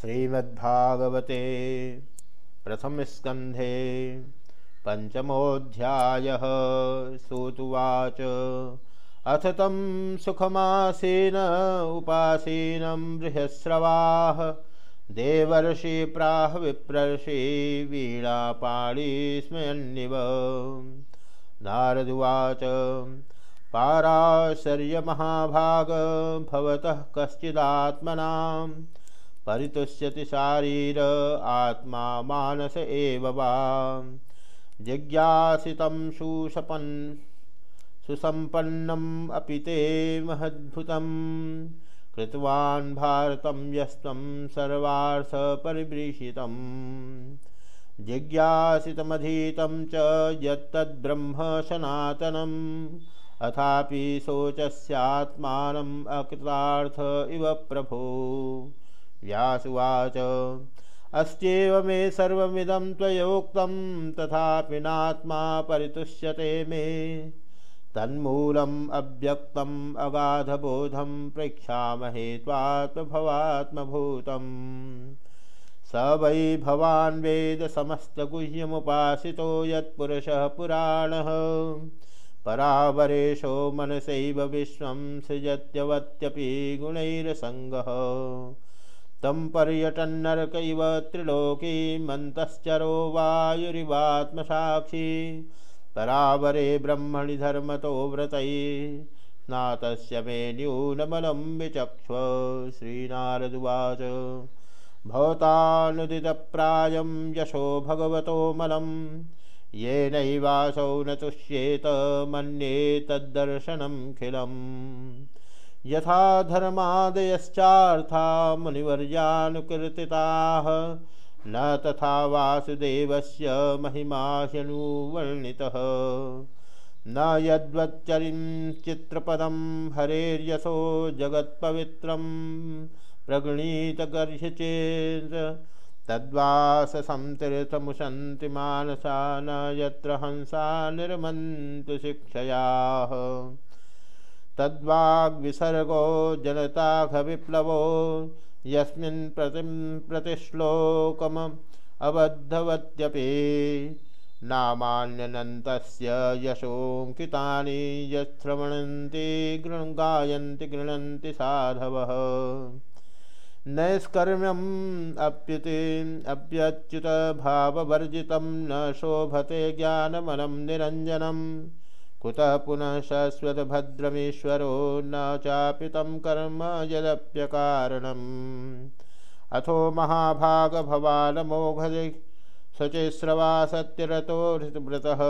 श्रीमद्भागवते प्रथमस्कन्धे पञ्चमोऽध्यायः सूतुवाच। अथ तम सुखमासीन उपासीनं बृहस्रवाः। देवर्षि प्राह विप्रर्षि वीणापाणि स्मयन्निव। नारदुवाच पाराशर्यमहाभाग, भवतः कश्चिदात्मनाम्। परितुष्यति शारीर आत्मा मानस एव वा। जिज्ञासितं सुसपन् सुसम्पन्नम् अपि ते महद्भुतं कृतवान् भारतं यस्त्वं सर्वार्थपरिवृषितं जिज्ञासितमधीतं च यत्तद्ब्रह्म सनातनम्। अथापि शोचस्यात्मानम् अकृतार्थ इव प्रभो। व्यासुवाच। अस्त्येव मे सर्वमिदं त्वयोक्तं, तथापि नात्मा परितुष्यते मे। तन्मूलम् अव्यक्तम् अगाधबोधं प्रेक्षामहे त्वात्मभवात्मभूतम्। स वै भवान् वेद समस्तगुह्यमुपासितो यत्पुरुषः पुराणः। परावरेशो मनसैव विश्वं सृजत्यवत्यपि गुणैरसङ्गः। तं पर्यटन्नरक इव त्रिलोकी मन्तश्चरो वायुरिवात्मसाक्षी। परावरे ब्रह्मणि धर्मतो व्रतैः। स्नातस्य मे न्यूनमलं विचक्ष्व श्रीनारदुवाच भवतानुदितप्रायं यशो भगवतो मलं येनैवासौ न तुष्येत, मन्ये तद्दर्शनमखिलम् यथा धर्मादयश्चार्था मुनिवर्यानुकीर्तिताः न तथा वासुदेवस्य महिमा ह्यनुवर्णितः न यद्वच्चरिं चित्रपदं हरेर्यशो जगत्पवित्रं प्रगृणीतगर्ह्य तद्वाससं तीर्थमुशन्ति मानसा न यत्र हंसा निर्मन्तु शिक्षयाः। तद्वाग्विसर्गो जनताघविप्लवो यस्मिन् प्रतिं प्रतिश्लोकमबद्धवत्यपि नामान्यनन्तस्य यशोऽङ्कितानि यश्रवणन्ति गृ गायन्ति गृह्णन्ति साधवः। नैष्कर्म्यम् अप्युति अप्यच्युतभाववर्जितं न शोभते ज्ञानमनं निरञ्जनम्। कुतः पुनः शश्वतभद्रमीश्वरो न चापि तं कर्म यदप्यकारणम्। अथो महाभागभवानमोघदि शुचिस्रवा सत्यरतो हृतव्रतः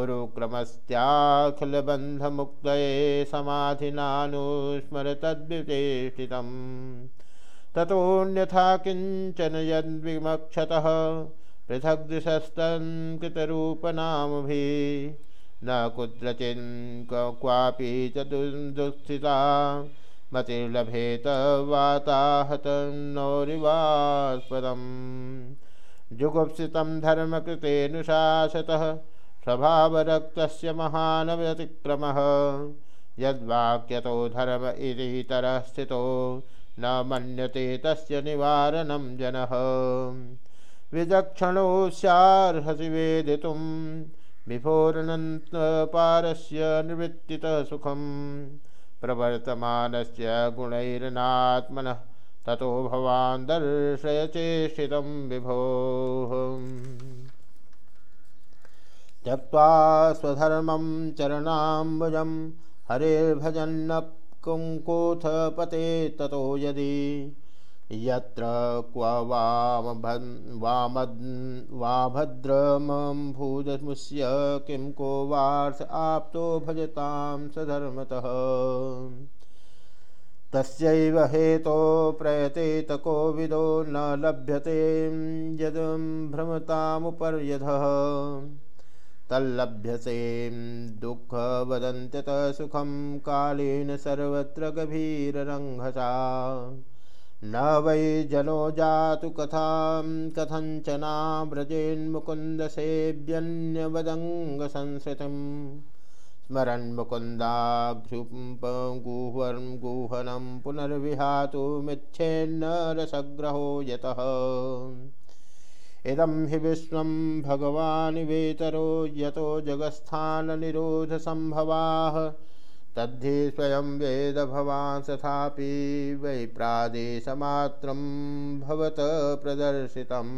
उरुक्रमस्त्याखिलबन्धमुक्तये समाधिनानुस्मर तद्विचेष्टितम् ततोऽन्यथा किंचन यद्विमक्षतः पृथग्दृशस्तन्कृतरूपनामभिः न कुत्रचिन् क्वापि च दुस्थिता मतिर्लभेत वाताहतन्नौरिवास्पदम् जुगुप्सितं धर्मकृतेऽनुशासतः स्वभावरक्तस्य महान् व्यतिक्रमः यद्वाक्यतो धर्म इतितरः स्थितो, न मन्यते तस्य निवारणं जनः। विचक्षणो स्यार्हसि वेदितुम्। विफोरनन्तपारस्य निवृत्तितः सुखं प्रवर्तमानस्य गुणैर्नात्मनः ततो भवान् दर्शय चेष्टितं विभोः। त्यक्त्वा स्वधर्मं चरणाम्बुजं हरेर्भजन्नपुङ्कोऽथ पते ततो यदि यत्र क्व वामभद्रमम्भूदमुष्य किं को वार्थ आप्तो भजतां सधर्मतः तस्यैव हेतो प्रयतेत कोविदो न लभ्यते यदं भ्रमतामुपर्यधः। तल्लभ्यते दुःख वदन्त्यतः सुखं कालेन सर्वत्र गभीररङ्घसा न वै जनो जातु कथां कथञ्चना व्रजेन्मुकुन्दसेव्यन्यवदङ्गसंसृतिं स्मरन् मुकुन्दाघ्युपगुह्वं गुहनं पुनर्विहातुमिच्छेन्न रसग्रहो यतः। इदं हि विश्वं भगवान् वेतरो यतो जगत्स्थाननिरोधसम्भवाः। तद्धि स्वयं वेद भवान् तथापि वै प्रादेशमात्रं भवत प्रदर्शितम्।